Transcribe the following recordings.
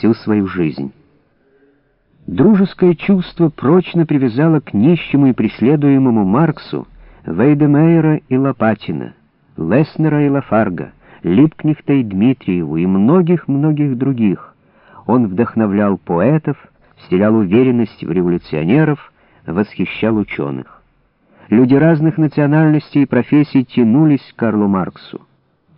всю свою жизнь. Дружеское чувство прочно привязало к нищему и преследуемому Марксу Вейдемейера и Лопатина, Леснера и Лафарга, Липкнихта и Дмитриеву и многих-многих других. Он вдохновлял поэтов, вселял уверенность в революционеров, восхищал ученых. Люди разных национальностей и профессий тянулись к Карлу Марксу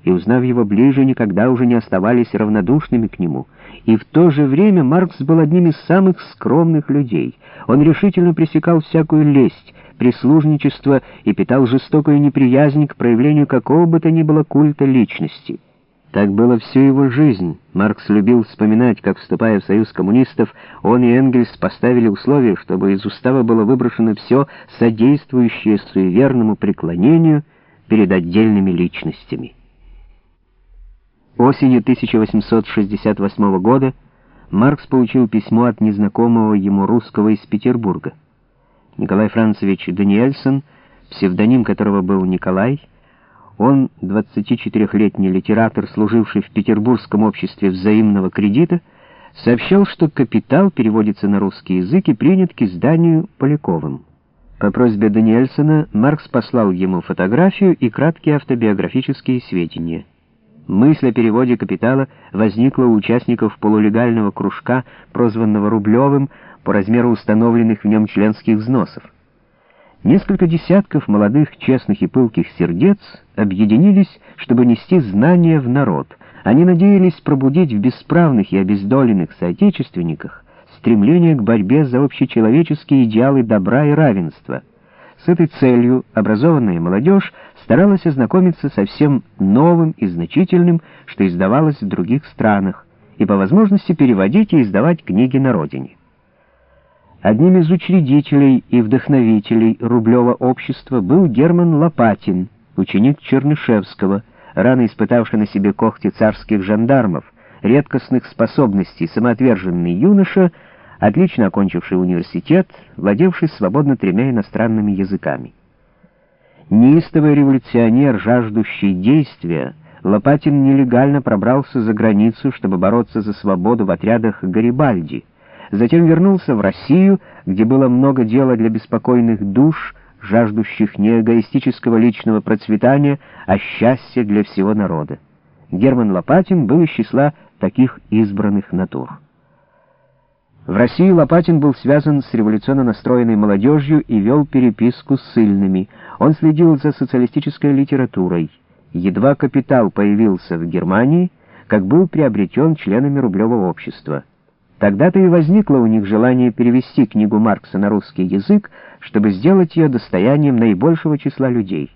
и, узнав его ближе, никогда уже не оставались равнодушными к нему. И в то же время Маркс был одним из самых скромных людей. Он решительно пресекал всякую лесть, прислужничество и питал жестокую неприязнь к проявлению какого бы то ни было культа личности. Так было всю его жизнь. Маркс любил вспоминать, как, вступая в союз коммунистов, он и Энгельс поставили условие, чтобы из устава было выброшено все, содействующее суеверному преклонению перед отдельными личностями. Осенью 1868 года Маркс получил письмо от незнакомого ему русского из Петербурга. Николай Францевич Даниэльсон, псевдоним которого был Николай, он, 24-летний литератор, служивший в Петербургском обществе взаимного кредита, сообщал, что «Капитал» переводится на русский язык и принят к изданию Поляковым. По просьбе Даниэльсона Маркс послал ему фотографию и краткие автобиографические сведения. Мысль о переводе капитала возникла у участников полулегального кружка, прозванного Рублевым, по размеру установленных в нем членских взносов. Несколько десятков молодых, честных и пылких сердец объединились, чтобы нести знания в народ. Они надеялись пробудить в бесправных и обездоленных соотечественниках стремление к борьбе за общечеловеческие идеалы добра и равенства — с этой целью образованная молодежь старалась ознакомиться со всем новым и значительным, что издавалось в других странах, и по возможности переводить и издавать книги на родине. Одним из учредителей и вдохновителей Рублева общества был Герман Лопатин, ученик Чернышевского, рано испытавший на себе когти царских жандармов, редкостных способностей самоотверженный юноша — отлично окончивший университет, владевший свободно тремя иностранными языками. Неистовый революционер, жаждущий действия, Лопатин нелегально пробрался за границу, чтобы бороться за свободу в отрядах Гарибальди. Затем вернулся в Россию, где было много дела для беспокойных душ, жаждущих не эгоистического личного процветания, а счастья для всего народа. Герман Лопатин был из числа таких избранных натур. В России Лопатин был связан с революционно настроенной молодежью и вел переписку с ссыльными. Он следил за социалистической литературой. Едва «Капитал» появился в Германии, как был приобретен членами Рублевого общества. Тогда-то и возникло у них желание перевести книгу Маркса на русский язык, чтобы сделать ее достоянием наибольшего числа людей.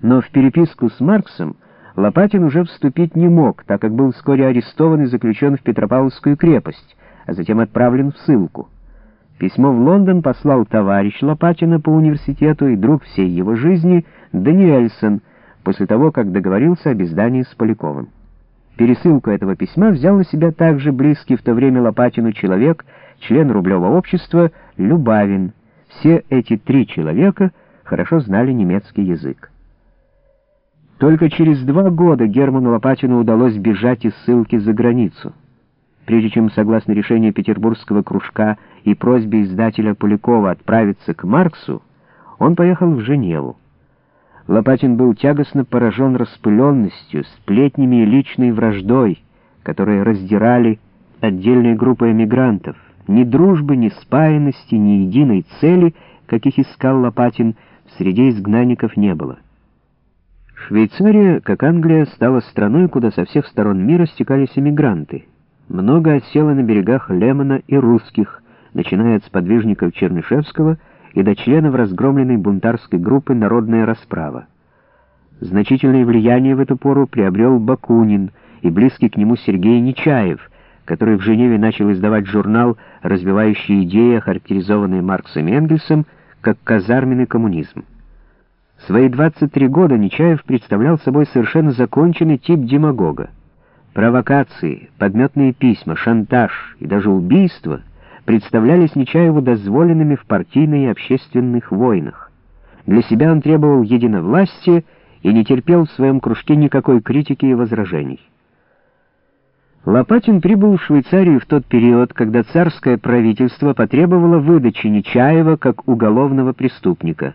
Но в переписку с Марксом Лопатин уже вступить не мог, так как был вскоре арестован и заключен в Петропавловскую крепость, а затем отправлен в ссылку. Письмо в Лондон послал товарищ Лопатина по университету и друг всей его жизни Даниэльсон, после того, как договорился об издании с Поляковым. Пересылку этого письма взял на себя также близкий в то время Лопатину человек, член Рублевого общества Любавин. Все эти три человека хорошо знали немецкий язык. Только через два года Герману Лопатину удалось бежать из ссылки за границу. Прежде чем, согласно решению Петербургского кружка и просьбе издателя Полякова отправиться к Марксу, он поехал в Женеву. Лопатин был тягостно поражен распыленностью, сплетнями и личной враждой, которые раздирали отдельные группы эмигрантов. Ни дружбы, ни спаянности, ни единой цели, каких искал Лопатин, среди изгнанников не было. Швейцария, как Англия, стала страной, куда со всех сторон мира стекались эмигранты — много осело на берегах Лемона и русских, начиная от сподвижников Чернышевского и до членов разгромленной бунтарской группы «Народная расправа». Значительное влияние в эту пору приобрел Бакунин и близкий к нему Сергей Нечаев, который в Женеве начал издавать журнал, развивающий идеи, характеризованные Марксом и Энгельсом, как казарменный коммунизм. В свои 23 года Нечаев представлял собой совершенно законченный тип демагога. Провокации, подметные письма, шантаж и даже убийства представлялись Нечаеву дозволенными в партийной и общественных войнах. Для себя он требовал единовластия и не терпел в своем кружке никакой критики и возражений. Лопатин прибыл в Швейцарию в тот период, когда царское правительство потребовало выдачи Нечаева как уголовного преступника.